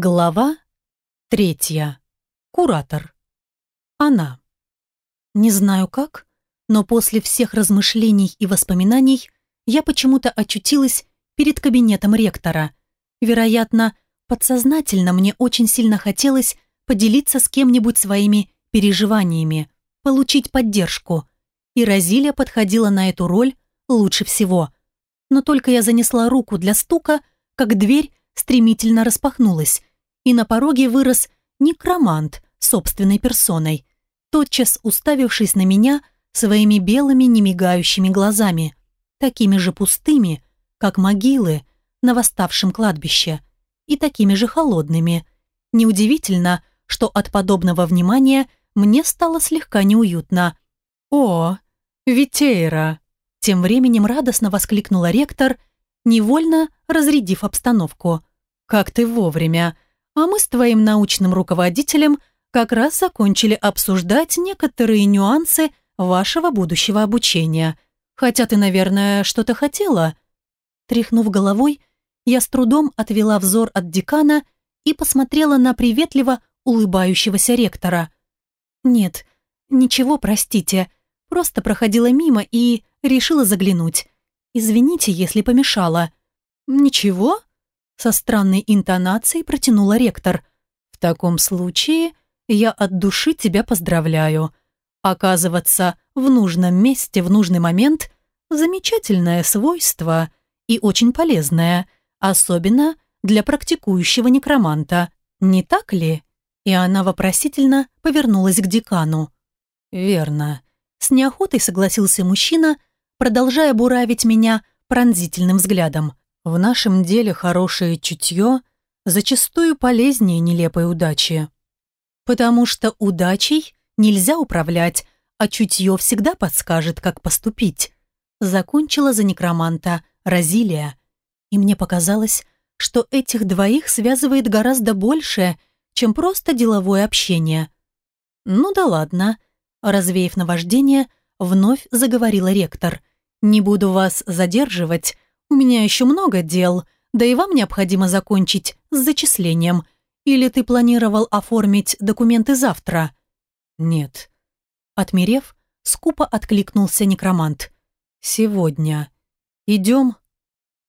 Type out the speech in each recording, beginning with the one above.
Глава третья. Куратор. Она. Не знаю как, но после всех размышлений и воспоминаний я почему-то очутилась перед кабинетом ректора. Вероятно, подсознательно мне очень сильно хотелось поделиться с кем-нибудь своими переживаниями, получить поддержку. И Розилия подходила на эту роль лучше всего. Но только я занесла руку для стука, как дверь стремительно распахнулась, и на пороге вырос некромант собственной персоной, тотчас уставившись на меня своими белыми немигающими глазами, такими же пустыми, как могилы на восставшем кладбище, и такими же холодными. Неудивительно, что от подобного внимания мне стало слегка неуютно. «О, Витейра!» Тем временем радостно воскликнула ректор, невольно разрядив обстановку. «Как ты вовремя! А мы с твоим научным руководителем как раз закончили обсуждать некоторые нюансы вашего будущего обучения. Хотя ты, наверное, что-то хотела?» Тряхнув головой, я с трудом отвела взор от декана и посмотрела на приветливо улыбающегося ректора. «Нет, ничего, простите, просто проходила мимо и решила заглянуть. Извините, если помешала». «Ничего?» Со странной интонацией протянула ректор. «В таком случае я от души тебя поздравляю. Оказываться в нужном месте в нужный момент – замечательное свойство и очень полезное, особенно для практикующего некроманта. Не так ли?» И она вопросительно повернулась к декану. «Верно». С неохотой согласился мужчина, продолжая буравить меня пронзительным взглядом. В нашем деле хорошее чутье зачастую полезнее нелепой удачи. Потому что удачей нельзя управлять, а чутье всегда подскажет, как поступить. Закончила за некроманта Розилия. И мне показалось, что этих двоих связывает гораздо больше, чем просто деловое общение. Ну да ладно. Развеяв наваждение, вновь заговорила ректор. Не буду вас задерживать, у меня еще много дел, да и вам необходимо закончить с зачислением. Или ты планировал оформить документы завтра?» «Нет». Отмерев, скупо откликнулся некромант. «Сегодня. Идем?»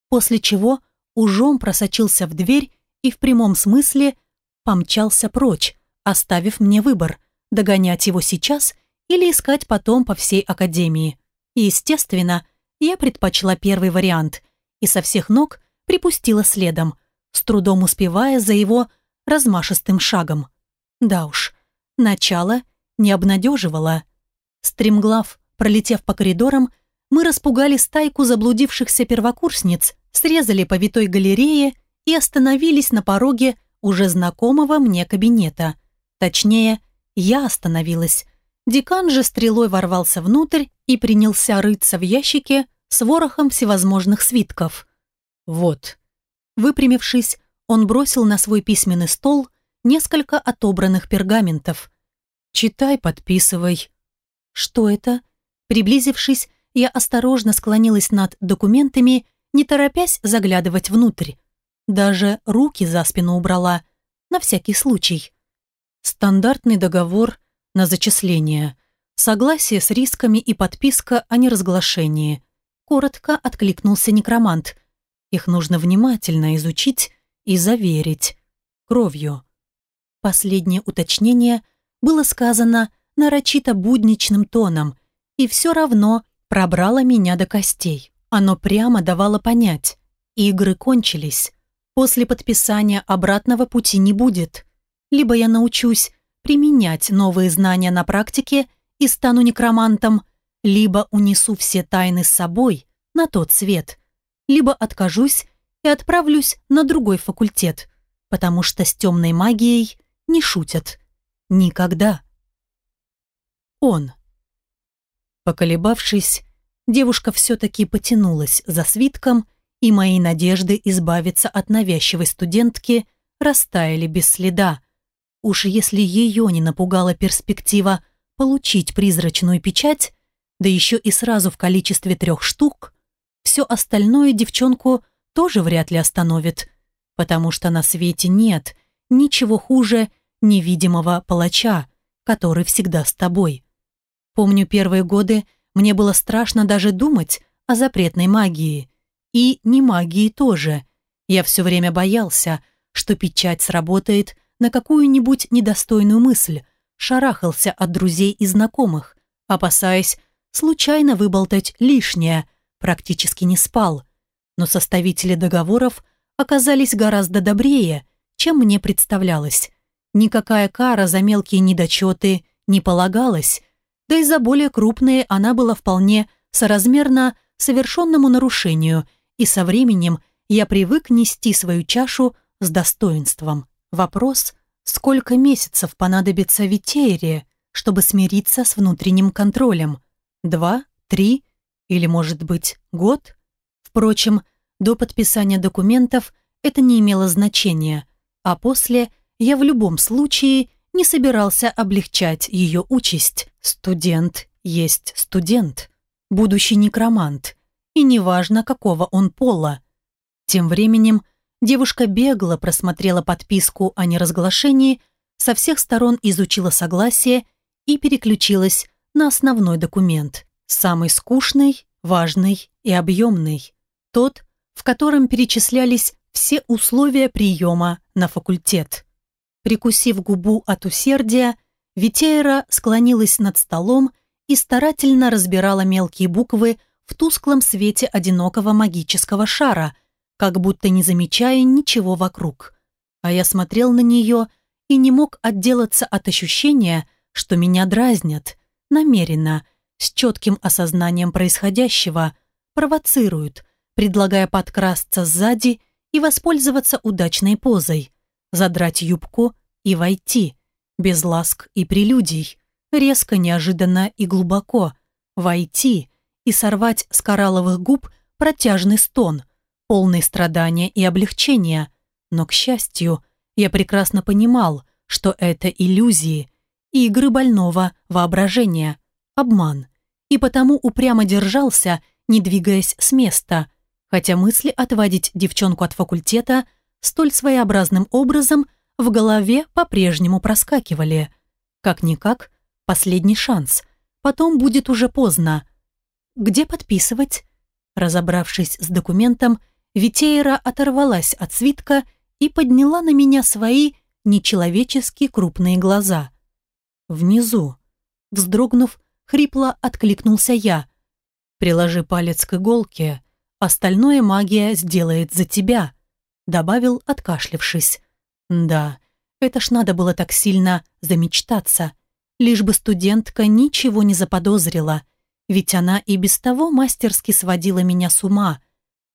После чего ужом просочился в дверь и в прямом смысле помчался прочь, оставив мне выбор – догонять его сейчас или искать потом по всей академии. Естественно, я предпочла первый вариант и со всех ног припустила следом, с трудом успевая за его размашистым шагом. Да уж, начало не обнадеживало. Стремглав, пролетев по коридорам, мы распугали стайку заблудившихся первокурсниц, срезали по витой галерее и остановились на пороге уже знакомого мне кабинета. Точнее, я остановилась. Декан же стрелой ворвался внутрь и принялся рыться в ящике с ворохом всевозможных свитков. Вот. Выпрямившись, он бросил на свой письменный стол несколько отобранных пергаментов. «Читай, подписывай». «Что это?» Приблизившись, я осторожно склонилась над документами, не торопясь заглядывать внутрь. Даже руки за спину убрала, на всякий случай. Стандартный договор на зачисление, согласие с рисками и подписка о неразглашении коротко откликнулся некромант. Их нужно внимательно изучить и заверить. Кровью. Последнее уточнение было сказано нарочито будничным тоном и все равно пробрало меня до костей. Оно прямо давало понять. Игры кончились. После подписания обратного пути не будет. Либо я научусь применять новые знания на практике и стану некромантом, либо унесу все тайны с собой на тот свет, либо откажусь и отправлюсь на другой факультет, потому что с темной магией не шутят. Никогда. Он. Поколебавшись, девушка все-таки потянулась за свитком, и мои надежды избавиться от навязчивой студентки растаяли без следа. Уж если ее не напугала перспектива получить призрачную печать, да еще и сразу в количестве трех штук, все остальное девчонку тоже вряд ли остановит, потому что на свете нет ничего хуже невидимого палача, который всегда с тобой. Помню первые годы, мне было страшно даже думать о запретной магии. И не магии тоже. Я все время боялся, что печать сработает на какую-нибудь недостойную мысль, шарахался от друзей и знакомых, опасаясь случайно выболтать лишнее, практически не спал. Но составители договоров оказались гораздо добрее, чем мне представлялось. Никакая кара за мелкие недочеты не полагалась, да и за более крупные она была вполне соразмерна совершенному нарушению, и со временем я привык нести свою чашу с достоинством. Вопрос, сколько месяцев понадобится Витеере, чтобы смириться с внутренним контролем? Два? Три? Или, может быть, год? Впрочем, до подписания документов это не имело значения, а после я в любом случае не собирался облегчать ее участь. Студент есть студент, будущий некромант, и неважно, какого он пола. Тем временем девушка бегло просмотрела подписку о неразглашении, со всех сторон изучила согласие и переключилась на основной документ, самый скучный, важный и объемный, тот, в котором перечислялись все условия приема на факультет. Прикусив губу от усердия, Витейра склонилась над столом и старательно разбирала мелкие буквы в тусклом свете одинокого магического шара, как будто не замечая ничего вокруг. А я смотрел на нее и не мог отделаться от ощущения, что меня дразнят, намеренно, с четким осознанием происходящего, провоцируют, предлагая подкрасться сзади и воспользоваться удачной позой, задрать юбку и войти, без ласк и прелюдий, резко, неожиданно и глубоко, войти и сорвать с коралловых губ протяжный стон, полный страдания и облегчения. Но, к счастью, я прекрасно понимал, что это иллюзии, игры больного воображения, обман, и потому упрямо держался, не двигаясь с места, хотя мысли отводить девчонку от факультета столь своеобразным образом в голове по-прежнему проскакивали. Как-никак, последний шанс, потом будет уже поздно. Где подписывать? Разобравшись с документом, Витейра оторвалась от свитка и подняла на меня свои нечеловечески крупные глаза. Внизу. Вздрогнув, хрипло откликнулся я. «Приложи палец к иголке, остальное магия сделает за тебя», добавил, откашлившись. «Да, это ж надо было так сильно замечтаться, лишь бы студентка ничего не заподозрила, ведь она и без того мастерски сводила меня с ума.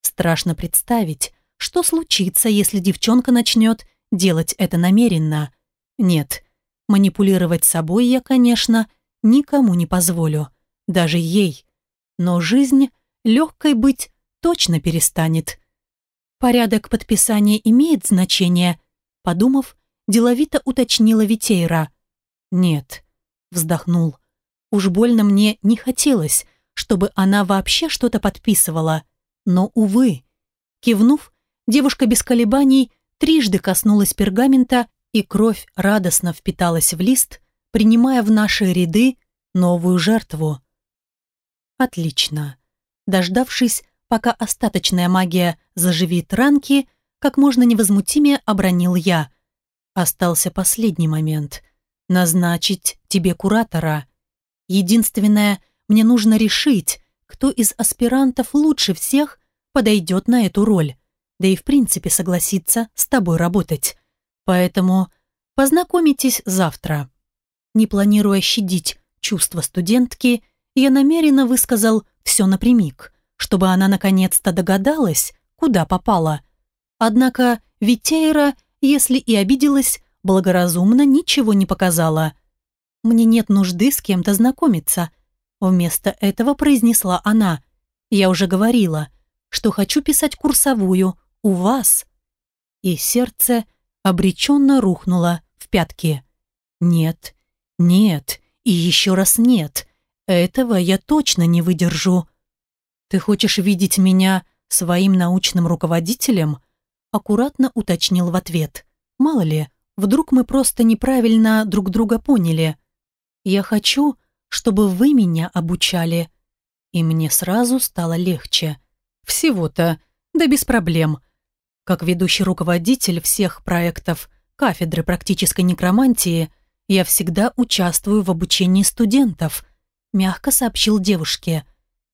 Страшно представить, что случится, если девчонка начнет делать это намеренно. Нет, манипулировать собой я, конечно, никому не позволю, даже ей. Но жизнь легкой быть точно перестанет. Порядок подписания имеет значение, подумав, деловито уточнила Витейра. Нет, вздохнул. Уж больно мне не хотелось, чтобы она вообще что-то подписывала. Но, увы. Кивнув, девушка без колебаний трижды коснулась пергамента, и кровь радостно впиталась в лист, принимая в наши ряды новую жертву. Отлично. Дождавшись, пока остаточная магия заживит ранки, как можно невозмутимее обронил я. Остался последний момент. Назначить тебе куратора. Единственное, мне нужно решить, кто из аспирантов лучше всех подойдет на эту роль, да и в принципе согласится с тобой работать. Поэтому познакомитесь завтра. Не планируя щадить чувства студентки, я намеренно высказал все напрямик, чтобы она наконец-то догадалась, куда попала. Однако Витейра, если и обиделась, благоразумно ничего не показала. «Мне нет нужды с кем-то знакомиться», вместо этого произнесла она. «Я уже говорила, что хочу писать курсовую у вас». И сердце обреченно рухнуло в пятки. «Нет, нет и еще раз нет. Этого я точно не выдержу. Ты хочешь видеть меня своим научным руководителем?» Аккуратно уточнил в ответ. Мало ли, Вдруг мы просто неправильно друг друга поняли. Я хочу, чтобы вы меня обучали. И мне сразу стало легче. Всего-то, да без проблем. Как ведущий руководитель всех проектов кафедры практической некромантии, я всегда участвую в обучении студентов, мягко сообщил девушке.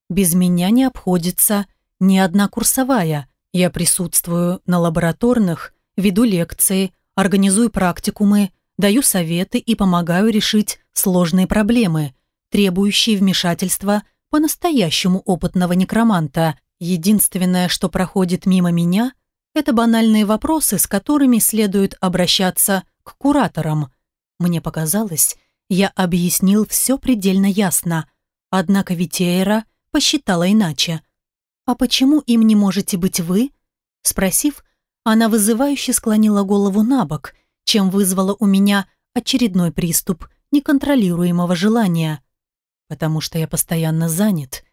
Без меня не обходится ни одна курсовая. Я присутствую на лабораторных, веду лекции, организую практикумы, даю советы и помогаю решить сложные проблемы, требующие вмешательства по-настоящему опытного некроманта. Единственное, что проходит мимо меня, это банальные вопросы, с которыми следует обращаться к кураторам. Мне показалось, я объяснил все предельно ясно, однако Витейра посчитала иначе. «А почему им не можете быть вы?» Спросив, она вызывающе склонила голову на бок, чем вызвала у меня очередной приступ неконтролируемого желания. «Потому что я постоянно занят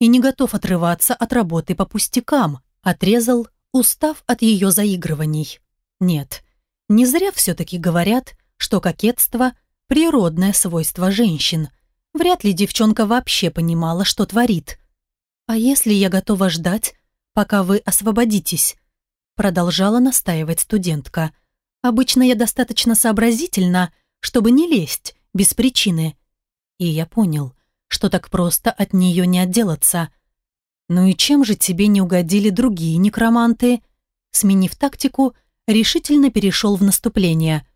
и не готов отрываться от работы по пустякам», отрезал, устав от ее заигрываний. «Нет, не зря все-таки говорят, что кокетство – природное свойство женщин. Вряд ли девчонка вообще понимала, что творит. «А если я готова ждать, пока вы освободитесь?» Продолжала настаивать студентка. «Обычно я достаточно сообразительна, чтобы не лезть без причины». И я понял, что так просто от нее не отделаться. «Ну и чем же тебе не угодили другие некроманты?» Сменив тактику, решительно перешел в наступление.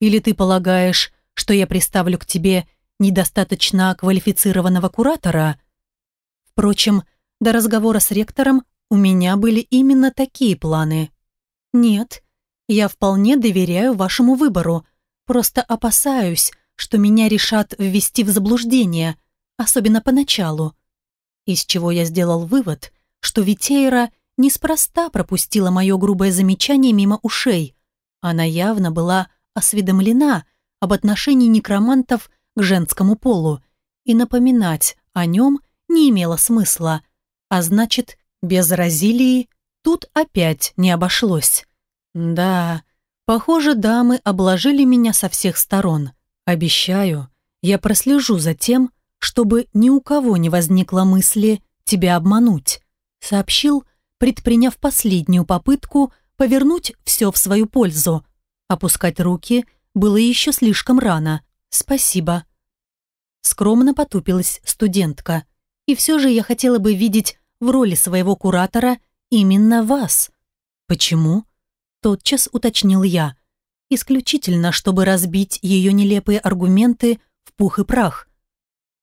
«Или ты полагаешь, что я приставлю к тебе недостаточно квалифицированного куратора?» Впрочем, до разговора с ректором у меня были именно такие планы. Нет, я вполне доверяю вашему выбору, просто опасаюсь, что меня решат ввести в заблуждение, особенно поначалу. Из чего я сделал вывод, что Витейра неспроста пропустила мое грубое замечание мимо ушей. Она явно была осведомлена об отношении некромантов к женскому полу, и напоминать о нем не имело смысла, а значит, без Розилии тут опять не обошлось. Да, похоже, дамы обложили меня со всех сторон. Обещаю, я прослежу за тем, чтобы ни у кого не возникло мысли тебя обмануть, сообщил, предприняв последнюю попытку повернуть все в свою пользу. Опускать руки было еще слишком рано. Спасибо. Скромно потупилась студентка. И все же я хотела бы видеть в роли своего куратора именно вас. Почему? Тотчас уточнил я. Исключительно, чтобы разбить ее нелепые аргументы в пух и прах.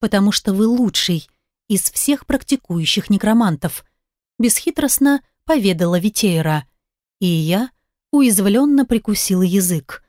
Потому что вы лучший из всех практикующих некромантов. Бесхитростно поведала Витейра. И я уязвленно прикусил язык.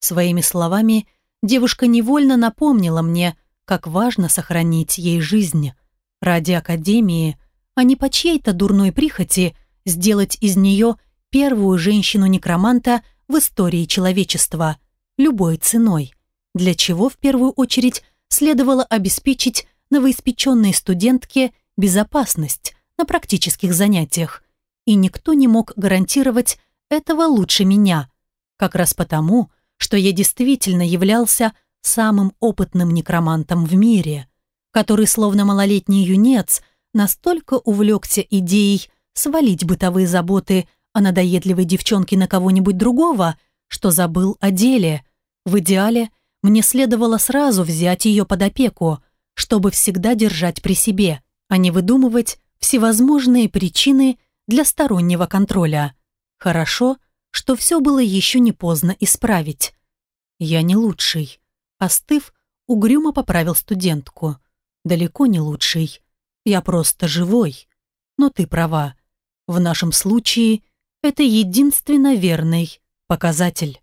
Своими словами девушка невольно напомнила мне, как важно сохранить ей жизнь ради Академии, а не по чьей-то дурной прихоти сделать из нее первую женщину-некроманта в истории человечества, любой ценой, для чего в первую очередь следовало обеспечить новоиспеченной студентке безопасность на практических занятиях. И никто не мог гарантировать этого лучше меня, как раз потому, что я действительно являлся самым опытным некромантом в мире который, словно малолетний юнец, настолько увлекся идеей свалить бытовые заботы о надоедливой девчонке на кого-нибудь другого, что забыл о деле. В идеале мне следовало сразу взять ее под опеку, чтобы всегда держать при себе, а не выдумывать всевозможные причины для стороннего контроля. Хорошо, что все было еще не поздно исправить. Я не лучший. Остыв, угрюмо поправил студентку далеко не лучший. Я просто живой. Но ты права. В нашем случае это единственно верный показатель.